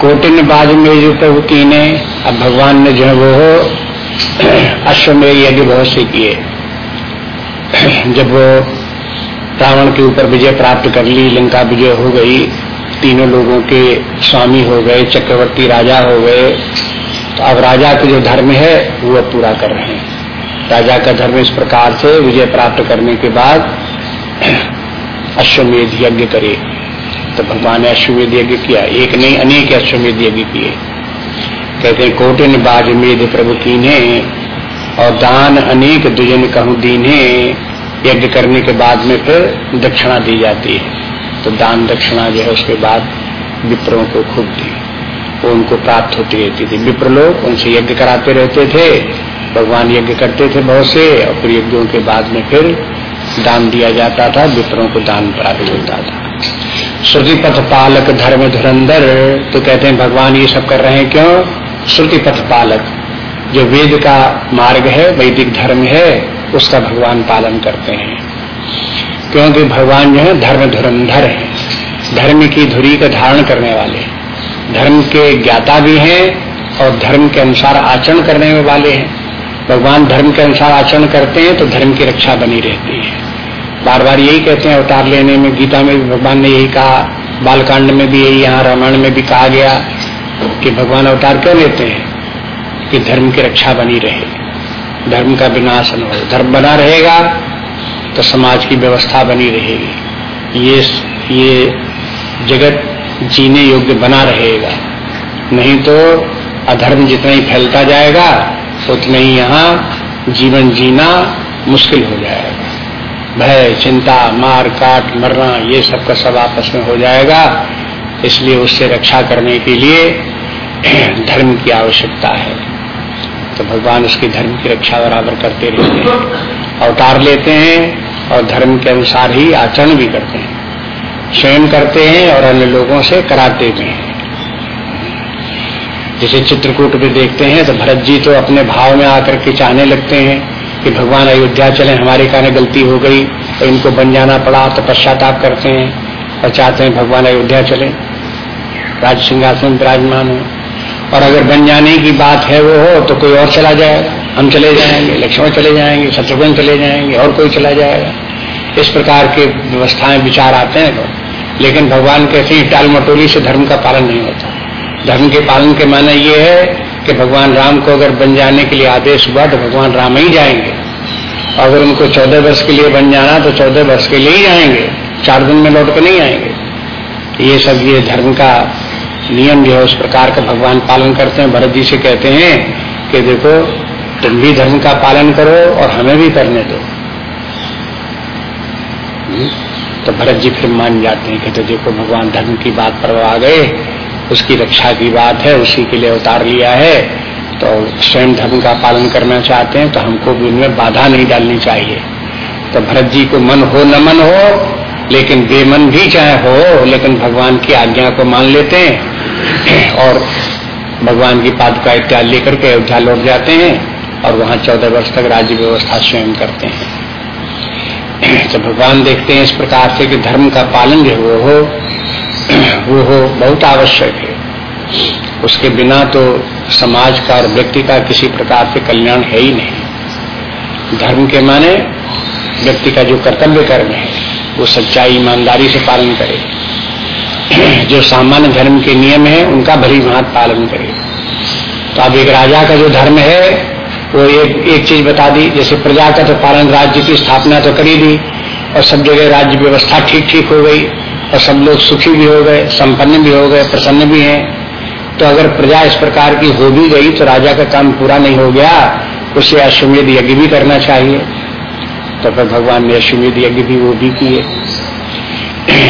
Cotton बाज में जो प्रभु कीने अब भगवान ने जो है वो अश्वमेध यज्ञ बहुत से किए। जब वो रावण के ऊपर विजय प्राप्त कर ली, लंका विजय हो गई, तीनों लोगों के स्वामी हो गए, चक्रवर्ती राजा हो गए तो अब राजा का जो धर्म है, वो पूरा कर रहे हैं। राजा का धर्म इस प्रकार से विजय प्राप्त करने के बाद अश्वमेध यज्ञ करे। तो भगवान ने अश्वमेध यज्ञ किया। एक नहीं, अनेक अश्वमेध यज्ञ किए। कहते हैं, कोटिन बाजमेध प्रभु कीने और दान अनेक दुजन कहूँ दीने। यज्ञ करने के बाद में फिर दक्षिणा दी जाती है। तो दान दक्षिणा जो है, उसके बाद विप्रों को खूब दी। वो उनको प्राप्त होती रहती थी। विप्र लोग उनसे यज्ञ कराते रहते थे। भगवान यज्ञ करते थे बहुत से और फिर यज्ञों के बाद में फिर दान दिया जाता था, विप्रों को दान प्राप्त होता था। श्रुति पथ पालक धर्म धुरंधर। तो कहते हैं, भगवान ये सब कर रहे हैं क्यों? श्रुति पथ पालक। जो वेद का मार्ग है, वैदिक धर्म है, उसका भगवान पालन करते हैं। क्योंकि भगवान जो है, धर्म धुरंधर है। धर्म की धुरी का धारण करने वाले। धर्म के ज्ञाता भी हैं और धर्म के अनुसार आचरण करने वाले हैं। भगवान धर्म के अनुसार आचरण करते हैं तो धर्म की रक्षा बनी रहती है। बार बार यही कहते हैं, अवतार लेने में, गीता में भी भगवान ने यही कहा, बालकांड में भी यही, यहाँ रामायण में भी कहा गया कि भगवान अवतार क्यों लेते हैं? कि धर्म की रक्षा बनी रहे। धर्म का विनाश न हो। धर्म बना रहेगा तो समाज की व्यवस्था बनी रहेगी। ये ये जगत जीने योग्य बना रहेगा। नहीं तो अधर्म जितना ही फैलता जाएगा उतना ही यहाँ जीवन जीना मुश्किल हो जाएगा। भय, चिंता, मार, काट, मरना, ये सब का सब आपस में हो जाएगा। इसलिए उससे रक्षा करने के लिए धर्म की आवश्यकता है। तो भगवान उसकी धर्म की रक्षा बराबर करते रहते हैं। अवतार लेते हैं और धर्म के अनुसार ही आचरण भी करते हैं। स्वयं करते हैं और अन्य लोगों से कराते भी हैं। जैसे चित्रकूट में देखते हैं तो भरत जी तो अपने भाव में आकर के चाहने लगते हैं। कि भगवान अयोध्या चले, हमारे कारण गलती हो गई तो इनको बन जाना पड़ा तो पश्चाताप करते हैं और चाहते हैं भगवान अयोध्या चले। राज सिंहासन विराजमान हो और अगर बन जाने की बात है वो हो तो कोई और चला जाएगा हम चले जाएँगे, लक्ष्मण चले जाएँगे, शत्रुघ्न चले जाएँगे, और कोई चला जाएगा। इस प्रकार के व्यवस्थाएँ, विचार आते हैं लोग। लेकिन भगवान कहते हैं टाल मटोली से धर्म का पालन नहीं होता। धर्म के पालन के माने ये है कि भगवान राम को अगर बन जाने के लिए आदेश हुआ तो भगवान राम ही जाएँगे। अगर उनको चौदह वर्ष के लिए बन जाना तो चौदह वर्ष के लिए ही जाएँगे। चार दिन में लौट कर नहीं आएँगे। ये सब ये धर्म का नियम जो है, उस प्रकार का भगवान पालन करते हैं। भरत जी से कहते हैं कि देखो, तुम भी धर्म का पालन करो और हमें भी करने दो। तो भरत जी फिर मान जाते हैं कि तो देखो, भगवान धर्म की बात पर आ गए। उसकी रक्षा की बात है, उसी के लिए उतार लिया है। तो स्वयं धर्म का पालन करना चाहते हैं तो हमको भी उनमें बाधा नहीं डालनी चाहिए। तो भरत जी को मन हो, न मन हो, लेकिन बेमन भी चाहे हो, लेकिन भगवान की आज्ञा को मान लेते हैं। और भगवान की पादुका इत्यादि लेकर के अयोध्या लौट जाते हैं, और वहाँ चौदह वर्ष तक राज्य व्यवस्था स्वयं करते हैं। तो भगवान देखते हैं इस प्रकार से कि धर्म का पालन जो हो वो हो, बहुत आवश्यक है। उसके बिना तो समाज का और व्यक्ति का किसी प्रकार से कल्याण है ही नहीं। धर्म के माने व्यक्ति का जो कर्तव्य कर्म है, वो सच्चाई, ईमानदारी से पालन करे। जो सामान्य धर्म के नियम है, उनका भली भांत पालन करे। तो अब एक राजा का जो धर्म है, वो एक एक चीज़ बता दी। जैसे प्रजा का तो पालन, राज्य की स्थापना तो करी दी, और सब जगह राज्य व्यवस्था ठीक ठीक हो गई। और सब लोग सुखी भी हो गए, संपन्न भी हो गए, प्रसन्न भी हैं। तो अगर प्रजा इस प्रकार की हो भी गई तो राजा का काम पूरा नहीं हो गया, उसे अश्वमेध यज्ञ भी करना चाहिए। तो फिर भगवान ने अश्वमेध यज्ञ भी वो भी किए।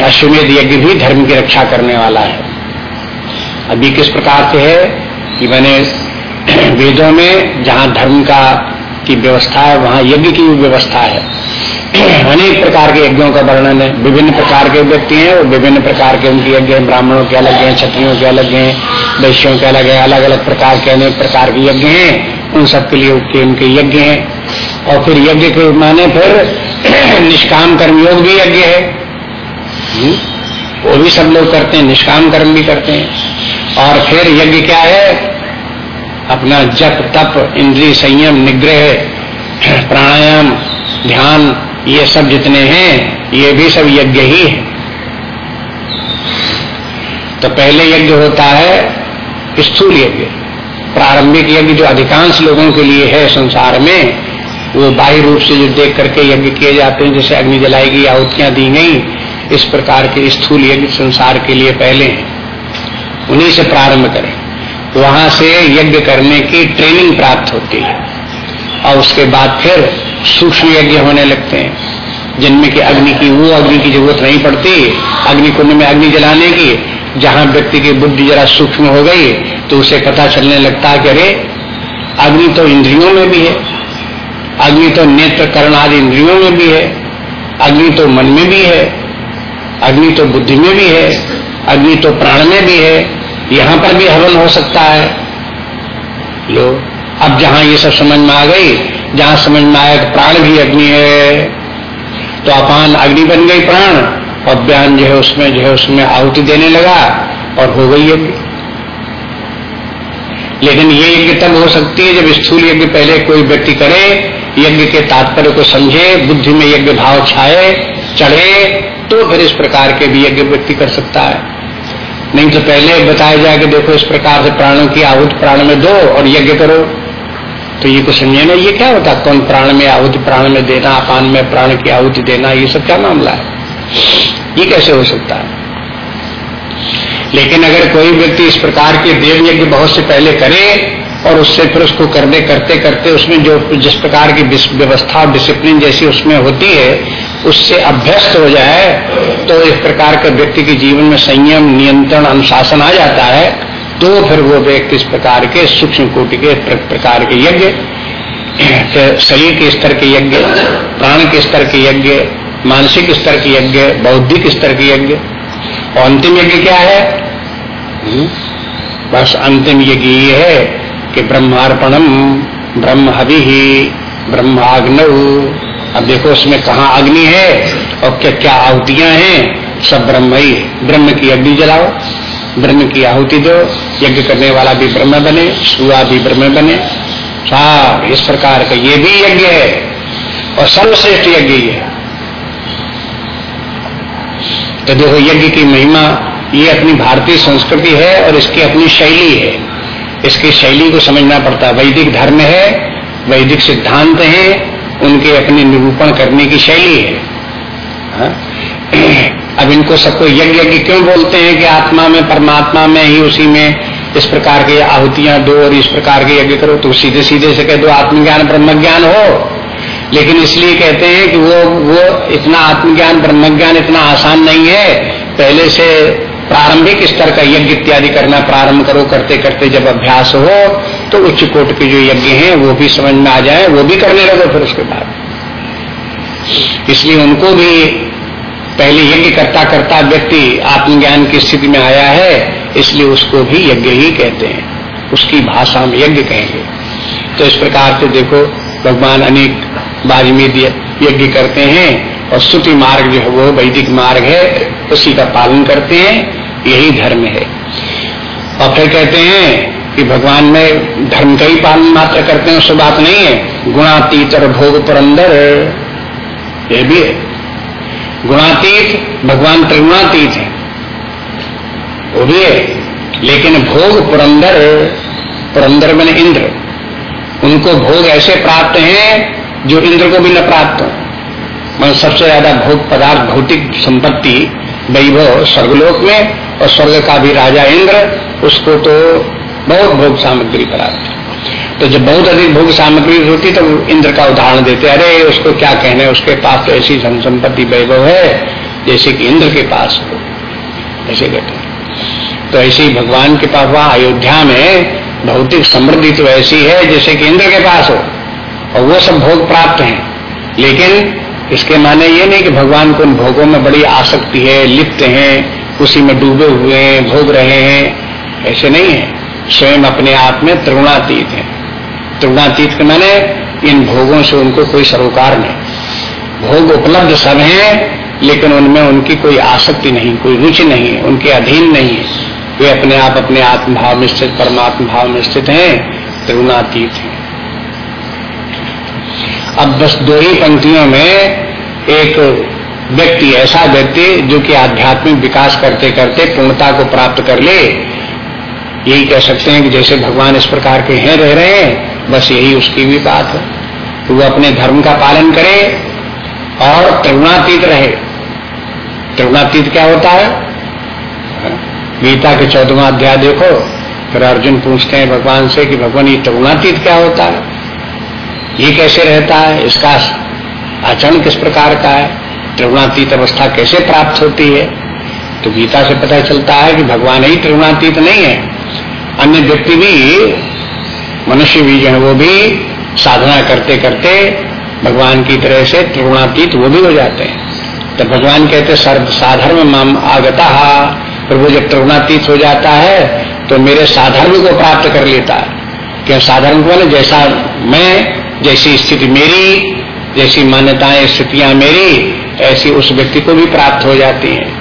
अश्वमेध यज्ञ भी धर्म की रक्षा करने वाला है। अभी किस प्रकार से है कि मैंने वेदों में जहाँ धर्म का की व्यवस्था है, वहाँ यज्ञ की व्यवस्था है। अनेक प्रकार के यज्ञों का वर्णन है। विभिन्न प्रकार के व्यक्ति हैं और विभिन्न प्रकार के उनके यज्ञ ब्राह्मणों के अलग हैं, क्षत्रियों के अलग हैं, वैश्यों के अलग हैं अलग अलग प्रकार के अनेक प्रकार के यज्ञ हैं। उन सब के लिए उनके उनके यज्ञ हैं। और फिर यज्ञ के माने फिर निष्काम कर्मयोग भी यज्ञ है। हम्म? वो भी सब लोग करते हैं, निष्काम कर्म भी करते हैं। और फिर यज्ञ क्या है? अपना जप, तप, इंद्रिय संयम, निग्रह, प्राणायाम, ध्यान ये सब जितने हैं, ये भी सब यज्ञ ही है। तो पहले यज्ञ होता है स्थूल यज्ञ। प्रारंभिक यज्ञ जो अधिकांश लोगों के लिए है संसार में, वो बाह्य रूप से जो देख करके यज्ञ किए जाते हैं, जैसे अग्नि जलाई गई आहुतियाँ दी गई, इस प्रकार के स्थूल यज्ञ संसार के लिए पहले हैं। उन्हीं से प्रारंभ करें। वहाँ से यज्ञ करने की ट्रेनिंग प्राप्त होती है। और उसके बाद फिर सूक्ष्म यज्ञ होने लगते हैं। जिनमें कि अग्नि की, वो अग्नि की ज़रूरत नहीं पड़ती। अग्नि कुंड में अग्नि जलाने की। जहाँ व्यक्ति की बुद्धि जरा सूक्ष्म हो गई तो उसे पता चलने लगता है कि अरे, अग्नि तो इंद्रियों में भी है। अग्नि तो नेत्र करण आदि इंद्रियों में भी है। अग्नि तो मन में भी है। अग्नि तो बुद्धि में भी है। अग्नि तो प्राण में भी है। यहाँ पर भी हवन हो सकता है। लो, अब जहाँ ये सब समझ में आ गई जहाँ समझ में आया कि प्राण भी अग्नि है तो अपान अग्नि बन गई प्राण, और बयान जो है उसमें, जो है उसमें आहुति देने लगा, और हो गई यज्ञ। लेकिन ये यज्ञ तब हो सकती है जब स्थूल यज्ञ पहले कोई व्यक्ति करे, यज्ञ के तात्पर्य को समझे, बुद्धि में यज्ञ भाव छाए, चढ़े तो फिर इस प्रकार के भी यज्ञ व्यक्ति कर सकता है। नहीं तो पहले बताया जाए कि देखो इस प्रकार से प्राणों की आहुत प्राण में दो, और यज्ञ करो। तो ये कुछ समझे ना ये क्या होता कौन प्राण में आहुति, प्राण में देना अपान में प्राण की आहुति देना, ये सब क्या मामला है? ये कैसे हो सकता है? लेकिन अगर कोई व्यक्ति इस प्रकार के देव यज्ञ बहुत से पहले करे और उससे फिर उसको करने, करते करते उसमें जो जिस प्रकार की व्यवस्था डिसिप्लिन जैसी उसमें होती है, उससे अभ्यस्त हो जाए तो इस प्रकार के व्यक्ति के जीवन में संयम, नियंत्रण, अनुशासन आ जाता है। तो फिर वो व्यक्ति इस प्रकार के सूक्ष्म कोटि के प्रकार के यज्ञ शरीर के स्तर के यज्ञ, प्राण के स्तर के यज्ञ, मानसिक स्तर के यज्ञ, बौद्धिक स्तर के यज्ञ। और अंतिम यज्ञ क्या है? हम्म? बस अंतिम यज्ञ ये है कि ब्रह्मार्पणम ब्रह्म हवि ही ब्रह्माग्न। अब देखो उसमें कहा अग्नि है और क्या क्या आहुतियाँ हैं? सब ब्रह्म ही। ब्रह्म की अग्नि जलाओ। ब्रह्म की आहुति दो, यज्ञ करने वाला भी ब्रह्म बने, सुआ भी ब्रह्म बने। सार, इस प्रकार का ये भी यज्ञ है, और सर्वश्रेष्ठ यज्ञ ही है। तो देखो, यज्ञ की महिमा, ये अपनी भारतीय संस्कृति है और इसकी अपनी शैली है। इसकी शैली को समझना पड़ता है। वैदिक धर्म है, वैदिक सिद्धांत है, उनके अपने निरूपण करने की शैली है। हा? अब इनको सबको यज्ञ यज्ञ क्यों बोलते हैं कि आत्मा में, परमात्मा में ही उसी में इस प्रकार की आहुतियाँ दो और इस प्रकार के यज्ञ करो तो सीधे सीधे से कह दो आत्मज्ञान ब्रह्म ज्ञान हो। लेकिन इसलिए कहते हैं कि वो वो इतना आत्मज्ञान ब्रह्म ज्ञान इतना आसान नहीं है। पहले से प्रारंभिक स्तर का यज्ञ इत्यादि करना प्रारंभ करो करते करते जब अभ्यास हो तो उच्च कोट के जो यज्ञ हैं, वो भी समझ में आ जाए, वो भी करने लगो फिर उसके बाद। इसलिए उनको भी पहले यज्ञ करता करता व्यक्ति आत्मज्ञान की स्थिति में आया है, इसलिए उसको भी यज्ञ ही कहते हैं। उसकी भाषा में यज्ञ कहेंगे। तो इस प्रकार से देखो, भगवान अनेक बाजमीद यज्ञ करते हैं और स्तुति मार्ग जो है वो वैदिक मार्ग है, उसी का पालन करते हैं, यही धर्म है। और फिर कहते हैं कि भगवान में धर्म का ही पालन मात्र करते हैं, उससे बात नहीं है। गुणातीत और भोग पुरंदर ये भी है। गुणातीत, भगवान त्रिगुणातीत है। वो भी है। लेकिन भोग पुरंदर पुरंदर मैंने इंद्र। उनको भोग ऐसे प्राप्त हैं जो इंद्र को भी न प्राप्त हो। मैं सबसे ज़्यादा भोग पदार्थ, भौतिक संपत्ति, वैभव, स्वर्गलोक में और स्वर्ग का भी राजा इंद्र, उसको तो बहुत भोग सामग्री प्राप्त तो जब बहुत अधिक भोग सामग्री होती तो इंद्र का उदाहरण देते, अरे, उसको क्या कहने उसके पास तो ऐसी धन संपत्ति वैभव है, जैसे कि इंद्र के पास हो। ऐसे कहते तो ऐसे ही भगवान के पास, वहाँ, अयोध्या में भौतिक समृद्धि तो ऐसी है, जैसे कि इंद्र के पास हो। और वो सब भोग प्राप्त हैं। लेकिन इसके माने ये नहीं कि भगवान को उन भोगों में बड़ी आसक्ति है, लिप्त हैं, उसी में डूबे हुए हैं, भोग रहे हैं। ऐसे नहीं है। स्वयं अपने आप में त्रिगुणातीत है। त्रिगुणातीत के माने इन भोगों से उनको कोई सरोकार नहीं। भोग उपलब्ध सब हैं, लेकिन उनमें उनकी कोई आसक्ति नहीं, कोई रुचि नहीं, उनके अधीन नहीं। है वे अपने आप अपने आत्मभाव में स्थित परमात्म भाव में स्थित हैं त्रिगुणातीत हैं। अब बस दो ही पंक्तियों में एक व्यक्ति ऐसा व्यक्ति जो कि आध्यात्मिक विकास करते करते पूर्णता को प्राप्त कर ले, यही कह सकते हैं कि जैसे भगवान इस प्रकार के हैं, रह रहे हैं बस यही उसकी भी बात है। तो वो अपने धर्म का पालन करे और त्रिगुणातीत रहे। त्रिगुणातीत क्या होता है? गीता के चौदवा अध्याय देखो, फिर अर्जुन पूछते हैं भगवान से कि भगवान, ये त्रिगुणातीत क्या होता है? ये कैसे रहता है? इसका आचरण किस प्रकार का है? त्रिगुणातीत अवस्था कैसे प्राप्त होती है? तो गीता से पता चलता है कि भगवान ही त्रिगुणातीत नहीं है। अन्य व्यक्ति भी मनुष्य भी जो है वो भी साधना करते करते भगवान की तरह से त्रिगुणातीत वो भी हो जाते हैं। तो भगवान कहते सर्व साधर्म माम आगता। फिर वो जब त्रिगुणातीत हो जाता है तो मेरे साधर्म को प्राप्त कर लेता है। क्यों? साधर्म को ना जैसा मैं, जैसी स्थिति मेरी, जैसी मान्यताएँ, स्थितियाँ मेरी, ऐसी उस व्यक्ति को भी प्राप्त हो जाती हैं।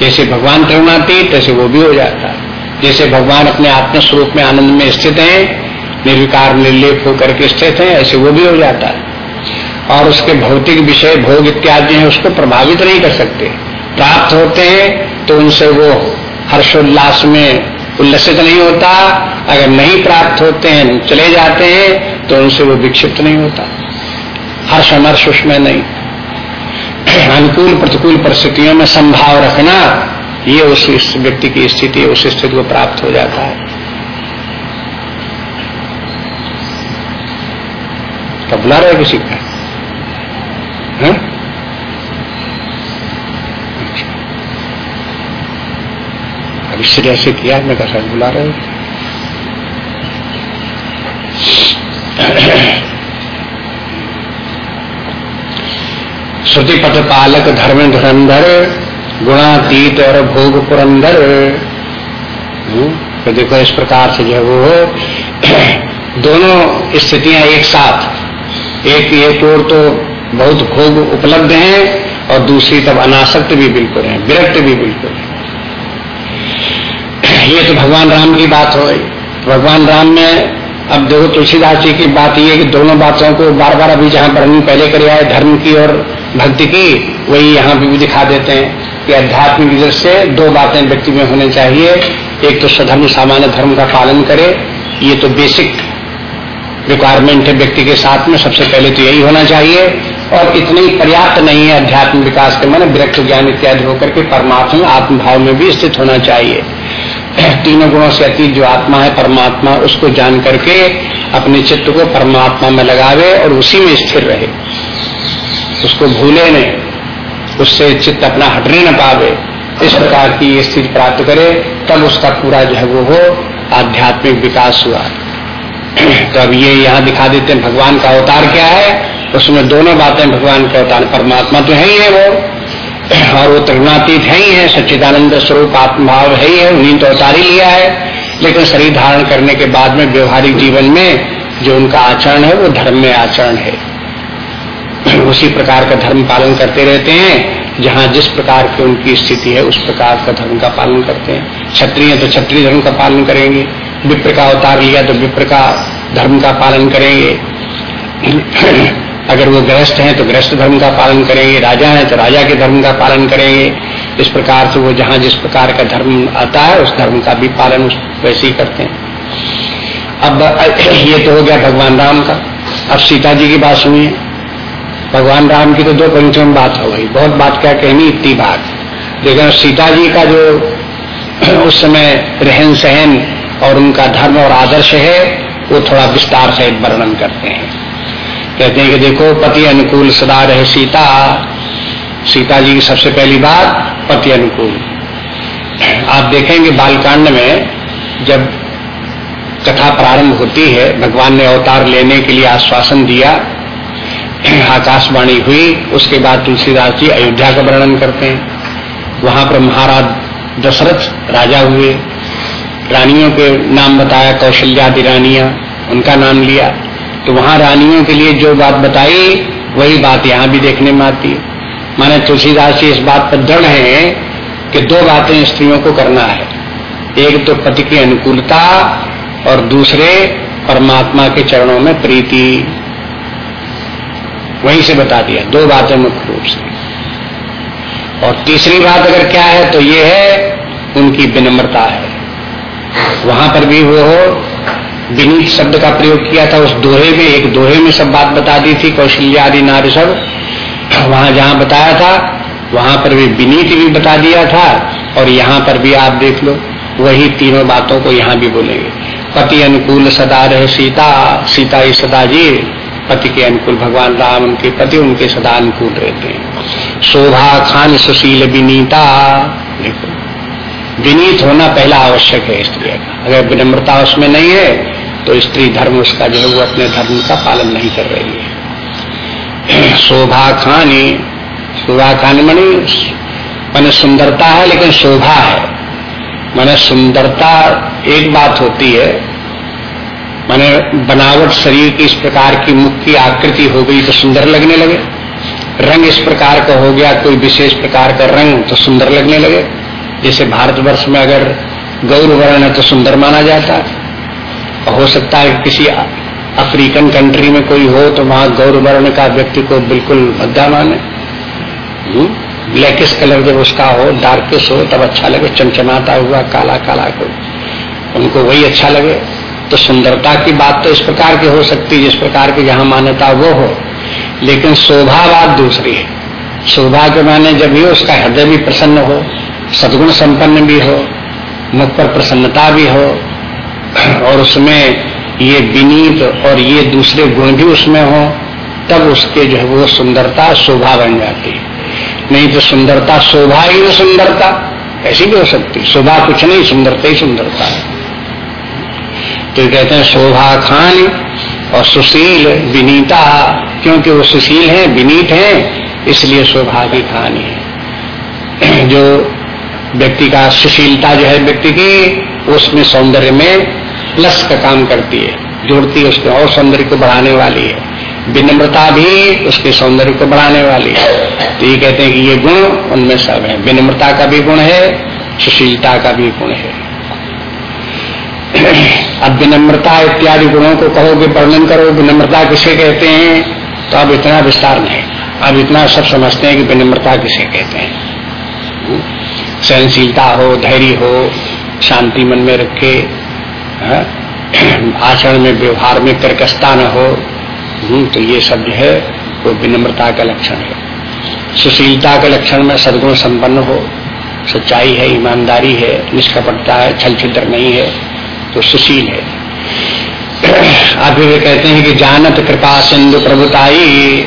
जैसे भगवान त्रिगुणातीत, तैसे वो भी हो जाता है। जैसे भगवान अपने आत्म स्वरूप में आनंद में स्थित हैं, निर्विकार निर्लेप होकर के स्थित हैं, ऐसे वो भी हो जाता है। और उसके भौतिक विषय, भोग इत्यादि हैं, उसको प्रभावित नहीं कर सकते। प्राप्त होते हैं तो उनसे वो हर्षोल्लास में उल्लसित नहीं होता। अगर नहीं प्राप्त होते हैं, चले जाते हैं तो उनसे वो विक्षिप्त नहीं होता। हर्ष अमर्ष उसमें नहीं। अनुकूल प्रतिकूल परिस्थितियों में संभाव रखना ये उस व्यक्ति की स्थिति, उस स्थिति को प्राप्त हो जाता है। कब बुला रहे किसी का है? अब इससे जैसे किया मैं कहा बुला रहे श्रुति पथ पालक धर्म धुरंधर गुणातीत और भोग पुरंदर। हम्म, तो देखो इस प्रकार से जो वो दोनों स्थितियाँ एक साथ। एक एक ओर तो बहुत भोग उपलब्ध हैं और दूसरी तब अनासक्त भी बिल्कुल है विरक्त भी बिल्कुल है। ये तो भगवान राम की बात हो गई। भगवान राम में अब देखो तुलसीदास जी की बात ये कि दोनों बातों को बार बार अभी जहाँ वर्णन पहले करे आए धर्म की और भक्ति की वही यहाँ भी दिखा देते हैं। कि आध्यात्मिक दृष्टि से दो बातें व्यक्ति में होने चाहिए। एक तो स्वधर्म सामान्य धर्म का पालन करे। ये तो बेसिक रिक्वायरमेंट है व्यक्ति के साथ में। सबसे पहले तो यही होना चाहिए। और इतनी पर्याप्त नहीं है अध्यात्म विकास के मन, विरक्त ज्ञान इत्यादि होकर के परमात्मा आत्मभाव में भी स्थित होना चाहिए। तीनों गुणों से अतीत जो आत्मा है, परमात्मा, उसको जान करके अपने चित्त को परमात्मा में लगावे और उसी में स्थिर रहे। उसको भूले नहीं। उससे चित्त अपना हटने न पावे। इस प्रकार की स्थिति प्राप्त करे, तब उसका पूरा जो है वो हो, आध्यात्मिक विकास हुआ। तो अब ये यहाँ दिखा देते हैं, भगवान का अवतार क्या है? उसमें दोनों बातें भगवान के अवतार परमात्मा तो है ही है वो। और वो त्रिगुणातीत है ही है, सच्चिदानंद स्वरूप, आत्मभाव है ही है, उन्हीं तो अवतार ही लिया है। लेकिन शरीर धारण करने के बाद में, व्यवहारिक जीवन में जो उनका आचरण है, वो धर्म में आचरण है। उसी प्रकार का धर्म पालन करते रहते हैं, जहाँ जिस प्रकार की उनकी स्थिति है, उस प्रकार का धर्म का पालन करते हैं। क्षत्रिय तो क्षत्रिय धर्म का पालन करेंगे, विप्र का अवतार लिया तो विप्र का धर्म का पालन करेंगे। अगर वो गृहस्थ हैं तो गृहस्थ धर्म का पालन करेंगे, राजा हैं तो राजा के धर्म का पालन करेंगे। इस प्रकार से वो जहाँ जिस प्रकार का धर्म आता है, उस धर्म का भी पालन वैसे ही करते हैं। अब ये तो हो गया भगवान राम का। अब सीता जी की बात सुनिए। भगवान राम की तो दो पंक्तियों में बात हो गई। बहुत बात क्या कहनी, इतनी बात। लेकिन सीता जी का जो उस समय रहन सहन और उनका धर्म और आदर्श है, वो थोड़ा विस्तार से वर्णन करते हैं। कहते हैं कि देखो, पति अनुकूल सदा रहे सीता। सीता जी की सबसे पहली बात, पति अनुकूल। आप देखेंगे बालकांड में, जब कथा प्रारंभ होती है, भगवान ने अवतार लेने के लिए आश्वासन दिया आकाशवाणी हुई, उसके बाद तुलसीदास जी अयोध्या का वर्णन करते हैं। वहाँ पर महाराज दशरथ राजा हुए। रानियों के नाम बताया, कौशल्यादि रानिया, उनका नाम लिया। तो वहाँ रानियों के लिए जो बात बताई, वही बात यहाँ भी देखने में आती है। माने तुलसीदास जी इस बात पर दृढ़ है कि दो बातें स्त्रियों को करना है। एक तो पति की अनुकूलता और दूसरे परमात्मा के चरणों में प्रीति। वहीं से बता दिया। दो बातें मुख्य रूप से। और तीसरी बात अगर क्या है तो ये है, उनकी विनम्रता है। वहाँ पर भी वो विनीत शब्द का प्रयोग किया था। उस दोहे में, एक दोहे में सब बात बता दी थी, कौशल्या आदि नारी सब। वहाँ जहाँ बताया था, वहाँ पर भी विनीत भी बता दिया था। और यहाँ पर भी आप देख लो, वही तीनों बातों को यहाँ भी बोलेंगे। पति अनुकूल सदा रहे सीता सीता ही सदा जी पति के अनुकूल, भगवान राम उनके पति उनके सदा अनुकूल रहते हैं। शोभा खान सुशील विनीता, देखो, विनीत होना पहला आवश्यक है स्त्री का। अगर विनम्रता उसमें नहीं है तो स्त्री धर्म उसका जो है, वो अपने धर्म का पालन नहीं कर रही है। शोभा खानी, शोभा खान मणि मैंने सुंदरता है, लेकिन शोभा है। मैंने सुंदरता एक बात होती है मैंने बनावट शरीर की इस प्रकार की मुख की आकृति हो गई तो सुंदर लगने लगे। रंग इस प्रकार का हो गया, कोई विशेष प्रकार का रंग तो सुंदर लगने लगे। जैसे भारतवर्ष में अगर गौर वर्ण है तो सुंदर माना जाता है। हो सकता है किसी अफ्रीकन कंट्री में कोई हो तो वहाँ गौर वर्ण का व्यक्ति को बिल्कुल भद्दा माने। ब्लैकिश कलर जब उसका हो डार्किश हो, तब अच्छा लगे। चमचमाता हुआ काला काला को उनको वही अच्छा लगे। तो सुंदरता की बात तो इस प्रकार की हो सकती है, जिस प्रकार की जहाँ मान्यता वो हो। लेकिन शोभा बात दूसरी है। शोभा के माने जब भी उसका हृदय भी प्रसन्न हो, सदगुण संपन्न भी हो, मुख पर प्रसन्नता भी हो, और उसमें ये विनीत और ये दूसरे गुण भी उसमें हो, तब उसके जो है वो सुंदरता, शोभा बन जाती है। नहीं तो सुंदरता शोभा ही सुंदरता, ऐसी भी हो सकती शोभा कुछ नहीं, सुंदरता ही सुंदरता है। तो कहते हैं, शोभा खान और सुशील विनीता, क्योंकि वो सुशील है, विनीत है, इसलिए शोभा की खानी है जो व्यक्ति का सुशीलता जो है व्यक्ति की, उसमें सौंदर्य में प्लस का काम करती है, जोड़ती है उसके और सौंदर्य को बढ़ाने वाली है। विनम्रता भी उसके सौंदर्य को बढ़ाने वाली है। तो ये कहते हैं कि ये गुण उनमें सब है। विनम्रता का भी गुण है, सुशीलता का भी गुण है। अब विनम्रता इत्यादि गुणों को कहोगे वर्णन करो विनम्रता किसे कहते हैं तो अब इतना विस्तार नहीं। अब इतना सब समझते हैं कि विनम्रता किसे कहते हैं। सहनशीलता हो धैर्य हो शांति मन में रखे हाँ, आचरण में व्यवहार में कर्कशता न हो हम्म, तो ये सब जो है वो विनम्रता का लक्षण है। सुशीलता के लक्षण में सदगुण संपन्न हो सच्चाई है ईमानदारी है निष्कपटता है छल छिद्र नहीं है तो सुशील है। आप वे कहते हैं कि जानत कृपा सिंधु प्रभुताई।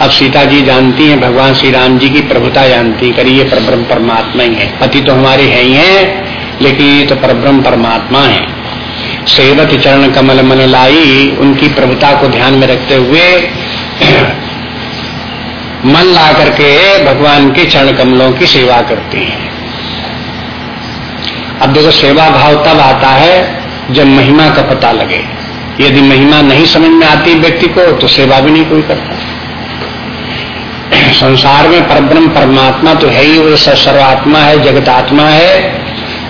अब सीता जी जानती हैं, भगवान श्री राम जी की प्रभुता जानती करी करिए परब्रह्म परमात्मा ही है। पति तो हमारे है ही हैं, लेकिन ये तो परब्रह्म परमात्मा है। सेवत चरण कमल मन लाई, उनकी प्रभुता को ध्यान में रखते हुए मन ला करके भगवान के चरण कमलों की सेवा करती हैं। अब देखो, सेवा भाव तब आता है जब महिमा का पता लगे। यदि महिमा नहीं समझ में आती व्यक्ति को तो सेवा भी नहीं कोई करता। संसार में परब्रह्म परमात्मा तो है ही, वो सर्वात्मा है जगत आत्मा है,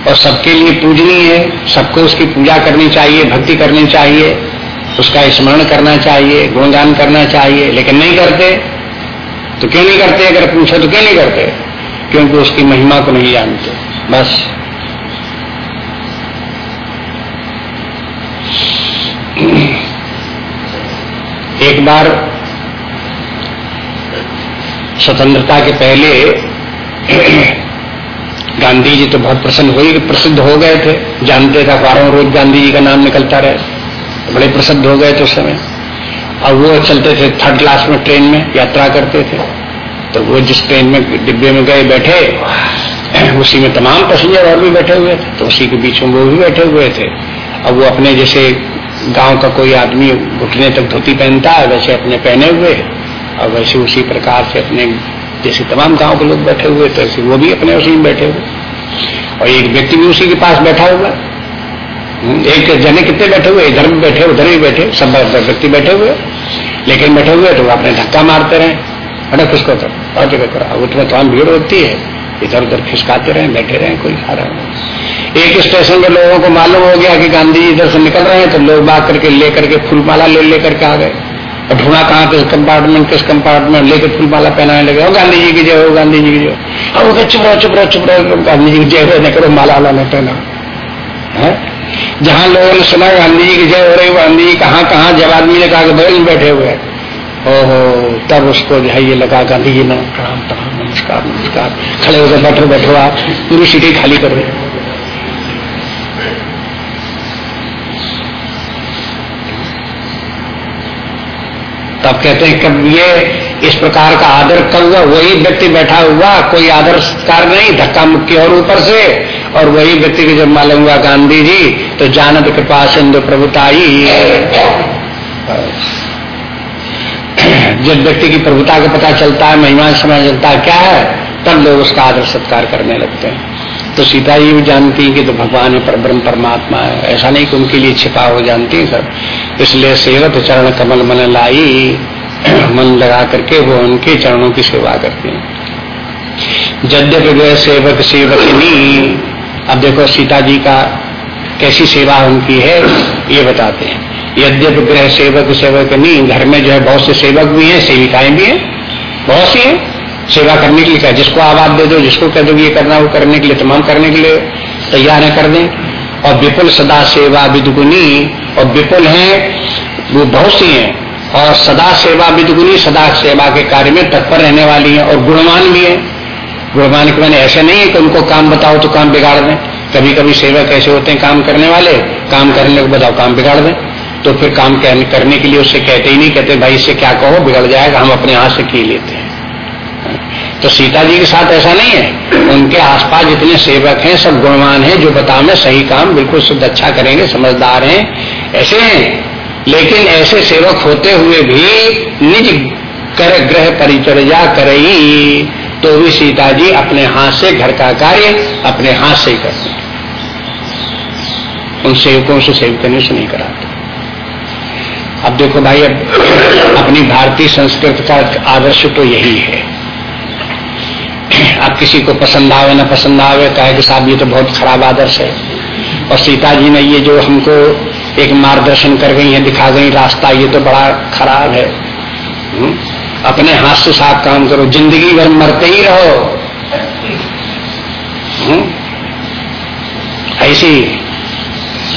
और सबके लिए पूजनीय है। सबको उसकी पूजा करनी चाहिए, भक्ति करनी चाहिए, उसका स्मरण करना चाहिए, गुणगान करना चाहिए। लेकिन नहीं करते तो क्यों नहीं करते? अगर पूछो तो क्यों नहीं करते? क्योंकि उसकी महिमा को नहीं जानते। बस। एक बार स्वतंत्रता के पहले गांधी जी तो बहुत प्रसन्न हुई प्रसिद्ध हो गए थे। जानते थे अखबारों रोज गांधी जी का नाम निकलता रहे। बड़े प्रसिद्ध हो गए थे उस समय। और वो चलते थे थर्ड क्लास में ट्रेन में, यात्रा करते थे। तो वो जिस ट्रेन में, डिब्बे में गए, बैठे, उसी में तमाम पैसेंजर और भी बैठे हुए थे। तो उसी के बीच में वो भी बैठे हुए थे। अब वो अपने जैसे गाँव का कोई आदमी घुटने तक धोती पहनता है वैसे अपने पहने हुए और वैसे उसी प्रकार से अपने जैसे तमाम गाँव के लोग बैठे हुए तो वो भी अपने उसी में बैठे हुए और एक व्यक्ति भी उसी के पास बैठा हुआ हम्म, एक जने कितने बैठे हुए इधर भी बैठे उधर भी बैठे सब व्यक्ति बैठे हुए लेकिन बैठे हुए तो अपने धक्का मारते रहे। अरे किसको तो? और जगह करो उसमें तमाम भीड़ होती है। इधर उधर खिसकाते रहे बैठे रहे कोई खा रहा एक स्टेशन पे लोगों को मालूम हो गया कि गांधी जी इधर से निकल रहे हैं तो लोग बाग करके लेकर के फूलमाला ले लेकर के आ गए। और ढूंढा कहाँ किस कंपार्टमेंट किस कंपार्टमेंट लेकर फूलमाला पहनाने लगे। हो गांधी जी की जय हो, गांधी जी की जय अब वो चुप रहो चुप रहो चुप रहो गांधी जी की जय हो करो, माला वाला नहीं पहना जहाँ लोगों ने सुना गांधी जी की जय हो रही, गांधी जी कहाँ कहाँ जब आदमी ने कहा कि बगल में बैठे हुए ओहो, तब उसको जो है ये लगा, गांधी जी ने प्रणाम प्रणाम नमस्कार नमस्कार। खड़े होकर बैठो बैठो आप, पूरी सीटें खाली कर दो तब कहते हैं कब ये इस प्रकार का आदर कब हुआ वही व्यक्ति बैठा हुआ, कोई आदर कार नहीं, धक्का मुक्की और ऊपर से। और वही व्यक्ति की जब मालूम हुआ गांधी जी तो जानत कृपा सिंधु प्रभुताई जब व्यक्ति की प्रभुता का पता चलता है, महिमा समय चलता है, क्या है? तब लोग उसका आदर सत्कार करने लगते हैं। तो सीता जी भी जानती है कि तो भगवान है पर ब्रह्म परमात्मा है। ऐसा नहीं कि उनके लिए छिपा हो जानती है सब। इसलिए सेवत चरण कमल मन लाई, मन लगा करके वो उनके चरणों की सेवा करती है। जद्यप गए सेवक सेवकनी, अब देखो सीता जी का कैसी सेवा उनकी है, ये बताते हैं। यद्यप गृह सेवक सेवक नहीं घर में जो है बहुत से सेवक भी हैं, सेविकाएँ भी हैं, बहुत सी हैं, सेवा करने के लिए क्या जिसको आवाज़ दे दो, जिसको कह दो ये करना, वो करने के लिए, तमाम करने के लिए तैयार है, कर दें। और विपुल सदा सेवा विदुगुनी और विपुल है, वो बहुत सी हैं। और सदा सेवा विदुगुनी सदा सेवा के कार्य में तत्पर रहने वाली है और गुणवान भी है। गुणवान के मैंने ऐसे नहीं है कि उनको काम बताओ तो काम बिगाड़ दें। कभी कभी सेवक ऐसे होते हैं, काम करने वाले, काम करने को बताओ, काम बिगाड़ दें। तो फिर काम करने के लिए उससे कहते ही नहीं, कहते, भाई, इससे क्या कहो, बिगड़ जाएगा, हम अपने हाथ से की लेते हैं। तो सीता जी के साथ ऐसा नहीं है। उनके आसपास जितने सेवक हैं, सब गुणवान हैं, जो बता में सही काम बिल्कुल शुद्ध अच्छा करेंगे, समझदार हैं, ऐसे हैं। लेकिन ऐसे सेवक होते हुए भी निज कर ग्रह परिचर्या करई तो भी सीता जी अपने हाथ से घर का कार्य अपने हाथ से ही करते उन सेवकों से सेवक से नहीं कराते। अब देखो भाई, अब अपनी भारतीय संस्कृति का आदर्श तो यही है। किसी को पसंद आवे, ना पसंद आवे, कहे कि साहब, ये तो बहुत खराब आदर्श है और सीता जी ने ये जो हमको एक मार्गदर्शन कर गई है, दिखा गई, रास्ता ये तो बड़ा खराब है हम्म? अपने हाथ से साफ़ काम करो, ज़िंदगी भर मरते ही रहो हम्म? ऐसी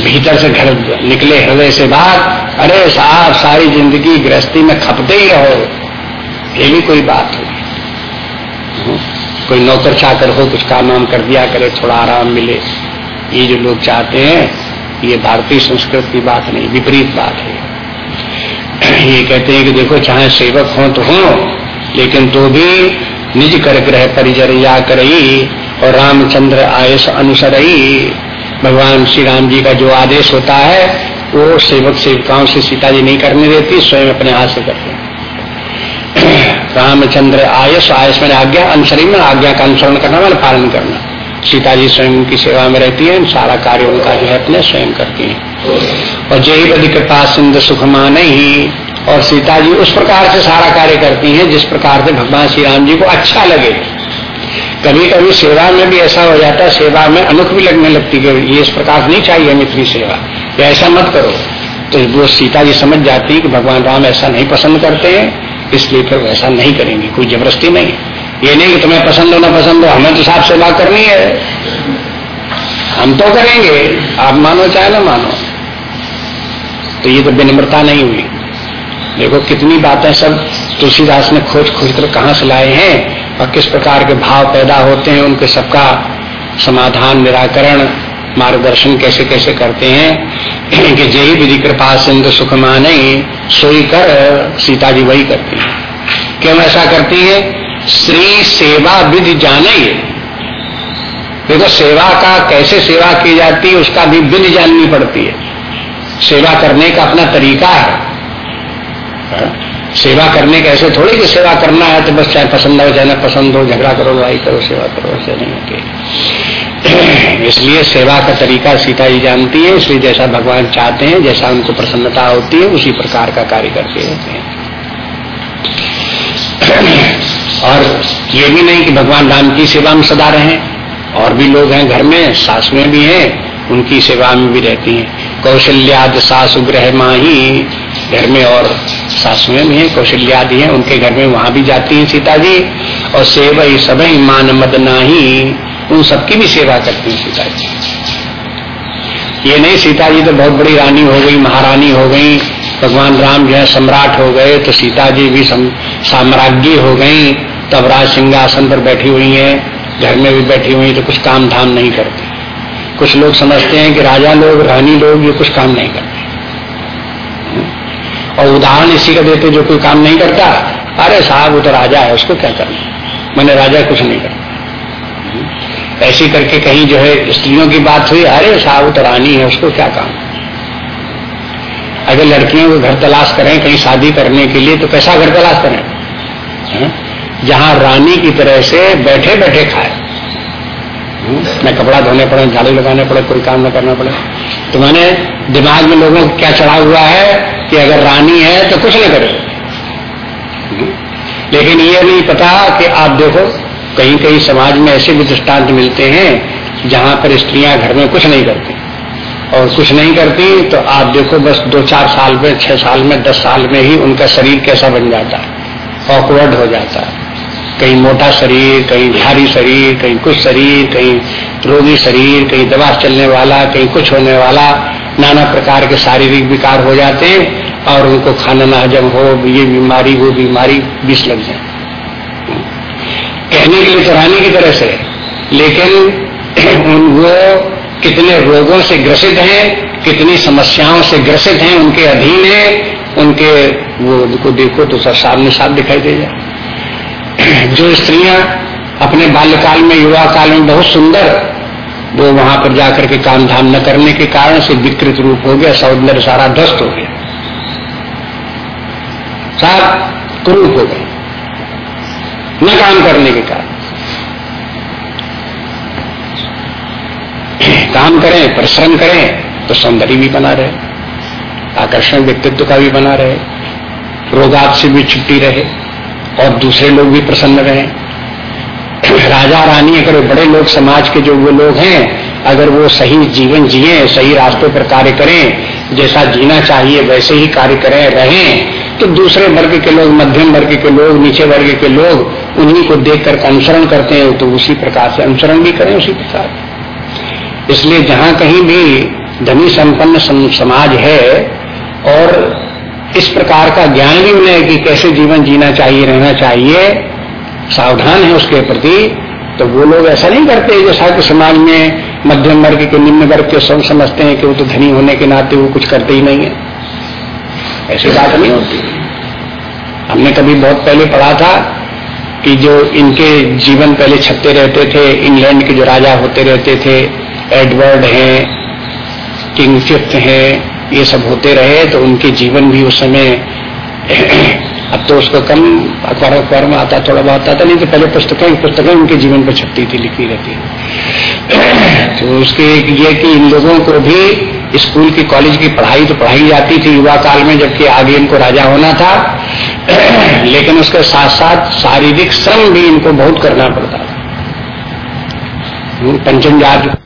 भीतर से घर निकले हृदय से बाहर अरे साहब, सारी ज़िंदगी गृहस्थी में खपते ही रहो ये भी कोई बात हो? कोई नौकर चाकर हो, कुछ काम वाम कर दिया करे, थोड़ा आराम मिले। ये जो लोग चाहते हैं, ये भारतीय संस्कृति की बात नहीं, विपरीत बात है। ये कहते हैं कि देखो, चाहे सेवक हो तो हो, लेकिन तो भी निज कर ग्रह परिचर्या करई और रामचंद्र आयस अनुसरई। भगवान श्री राम जी का जो आदेश होता है, वो सेवक सेविकाओं से सीता जी नहीं करने देती, स्वयं अपने हाथ से करते रामचंद्र आयस आयस मैंने आज्ञा अनुसरी में आज्ञा का अनुसरण करना, मैंने पालन करना। सीता जी स्वयं की सेवा में रहती है, सारा कार्य उनका जो है अपने स्वयं करती है। और जय बदि कृपा सिंध सुख मान ही। और सीता जी उस प्रकार से सारा कार्य करती हैं, जिस प्रकार से भगवान श्री राम जी को अच्छा लगे। कभी कभी सेवा में भी ऐसा हो जाता है, सेवा में अनुख भी लगने लगती है ये इस प्रकार नहीं चाहिए इतनी सेवा। या ऐसा मत करो। तो वो सीता जी समझ जाती कि भगवान राम ऐसा नहीं पसंद करते हैं। इसलिए फिर वैसा नहीं करेंगे, कोई ज़बरदस्ती नहीं ये नहीं कि तुम्हें पसंद हो, ना पसंद हो, हमें तो साफ़ सेवा करनी है। हम तो करेंगे, आप मानो चाहे ना मानो। तो ये तो विनम्रता नहीं हुई। देखो, कितनी बातें सब तुलसीदास ने खोज खोज कर कहा से लाए हैं और किस प्रकार के भाव पैदा होते हैं, उनके सबका समाधान, निराकरण मार्गदर्शन कैसे कैसे करते हैं, कि जय विधि कृपा सिंधु सुख माने, सोई कर, सीता जी वही करती है। क्यों ऐसा करती है? श्री सेवा विधि जाने देखो, सेवा का कैसे सेवा की जाती है, उसका भी विधि जाननी पड़ती है। सेवा करने का अपना तरीका है। हाँ? सेवा करने का ऐसे थोड़ी कि सेवा करना है तो बस चाहे पसंद हो, चाहे पसंद हो, झगड़ा करो, लड़ाई करो, सेवा करो, ऐसे नहीं होती। इसलिए सेवा का तरीका सीता जी जानती है, इसलिए जैसा भगवान चाहते हैं, जैसा उनको प्रसन्नता होती है, उसी प्रकार का कार्य करते होते हैं। और ये भी नहीं कि भगवान राम की सेवा में सदा रहें, और भी लोग हैं घर में, सासुएँ भी हैं, उनकी सेवा में भी रहती हैं। कौशल्याद सासु ग्रह माही, घर में और सासुएँ भी हैं कौशल्यादि हैं, उनके घर में वहाँ भी जाती हैं सीता जी, और सेवा ही सब मान मद नाही, उन सबकी भी सेवा करती हैं सीता जी। ये नहीं, सीता जी तो बहुत बड़ी रानी हो गई, महारानी हो गई, भगवान राम जो है सम्राट हो गए तो सीता जी भी साम्राज्ञी हो गई, तब राज सिंहासन पर बैठी हुई है, घर में भी बैठी हुई तो कुछ काम धाम नहीं करती। कुछ लोग समझते हैं कि राजा लोग, रानी लोग, ये कुछ काम नहीं करते। और उदाहरण इसी का देते जो कोई काम नहीं करता, अरे साहब, वो तो राजा है, उसको क्या करना मैंने राजा कुछ नहीं करता ऐसी करके कहीं जो है स्त्रियों की बात हुई, अरे साहब तो रानी है, उसको क्या काम? अगर लड़कियों को घर तलाश करें, कहीं शादी करने के लिए तो कैसा घर तलाश करें? हाँ? जहाँ रानी की तरह से बैठे बैठे खाए न कपड़ा धोने पड़े झाड़ू लगाने पड़े, कोई काम न करना पड़े। तो मैंने दिमाग में लोगों को क्या चढ़ा हुआ है? कि अगर रानी है तो कुछ न करे। लेकिन ये नहीं पता कि आप देखो कहीं कहीं समाज में ऐसे भी दृष्टांत मिलते हैं जहाँ पर स्त्रियाँ घर में कुछ नहीं करती। और कुछ नहीं करती तो आप देखो, बस दो चार साल में, छह साल में, दस साल में ही उनका शरीर कैसा बन जाता है ऑकवर्ड हो जाता है। कहीं मोटा शरीर, कहीं भारी शरीर, कहीं कुछ शरीर, कहीं रोगी शरीर, कहीं दवा चलने वाला, कहीं कुछ होने वाला, नाना प्रकार के शारीरिक विकार हो जाते हैं। और उनको खाना ना हजम हो, ये बीमारी, वो बीमारी विष लग जाए। कहने के लिए रानी की तरह से, लेकिन उन वो कितने रोगों से ग्रसित हैं, कितनी समस्याओं से ग्रसित हैं, उनके अधीन है, उनके वो उनको देखो तो सब सामने साफ़ दिखाई दे जाए। जो स्त्रियाँ अपने बाल्यकाल में, युवा काल में बहुत सुंदर, वो वहाँ पर जाकर के काम धाम न करने के कारण से विकृत रूप हो गया, सौंदर्य सारा ध्वस्त हो गया। साफ़ कुरूप हो गए। न काम करने के कारण। काम करें, परिश्रम करें तो सौंदर्य भी बना रहे। आकर्षण व्यक्तित्व का भी बना रहे। रोगात से भी छुट्टी रहे और दूसरे लोग भी प्रसन्न रहे। राजा रानी अगर बड़े लोग समाज के जो वो लोग हैं, अगर वो सही जीवन जिए, सही रास्ते पर कार्य करें, जैसा जीना चाहिए, वैसे ही कार्य करें, रहें तो दूसरे वर्ग के लोग, मध्यम वर्ग के लोग, नीचे वर्ग के लोग उन्हीं को देख करके अनुसरण करते हैं तो उसी प्रकार से अनुसरण भी करें उसी प्रकार। इसलिए जहाँ कहीं भी धनी संपन्न समाज है और इस प्रकार का ज्ञान भी उन्हें कि कैसे जीवन जीना चाहिए, रहना चाहिए, सावधान है उसके प्रति तो वो लोग ऐसा नहीं करते जैसा कि समाज में मध्यम वर्ग के, निम्न वर्ग के सब समझते हैं कि वो तो धनी होने के नाते वो कुछ करते ही नहीं है। ऐसी बात नहीं होती। हमने कभी बहुत पहले पढ़ा था कि जो इनके जीवन पहले छपते रहते थे, इंग्लैंड के जो राजा होते रहते थे, एडवर्ड हैं, किंग फिफ्थ हैं, ये सब होते रहे तो उनके जीवन भी उस समय अब तो उसको कम अखबार अखबार में आता, थोड़ा बहुत आता, नहीं तो पहले पुस्तकें पुस्तकें उनके जीवन पर छपती थी, लिखी रहती तो उसके एक ये कि इन लोगों को भी स्कूल की, कॉलेज की पढ़ाई तो पढ़ाई जाती थी, युवा काल में, जबकि आगे इनको राजा होना था। लेकिन उसके साथ साथ शारीरिक श्रम भी इनको बहुत करना पड़ता था। पंचम जात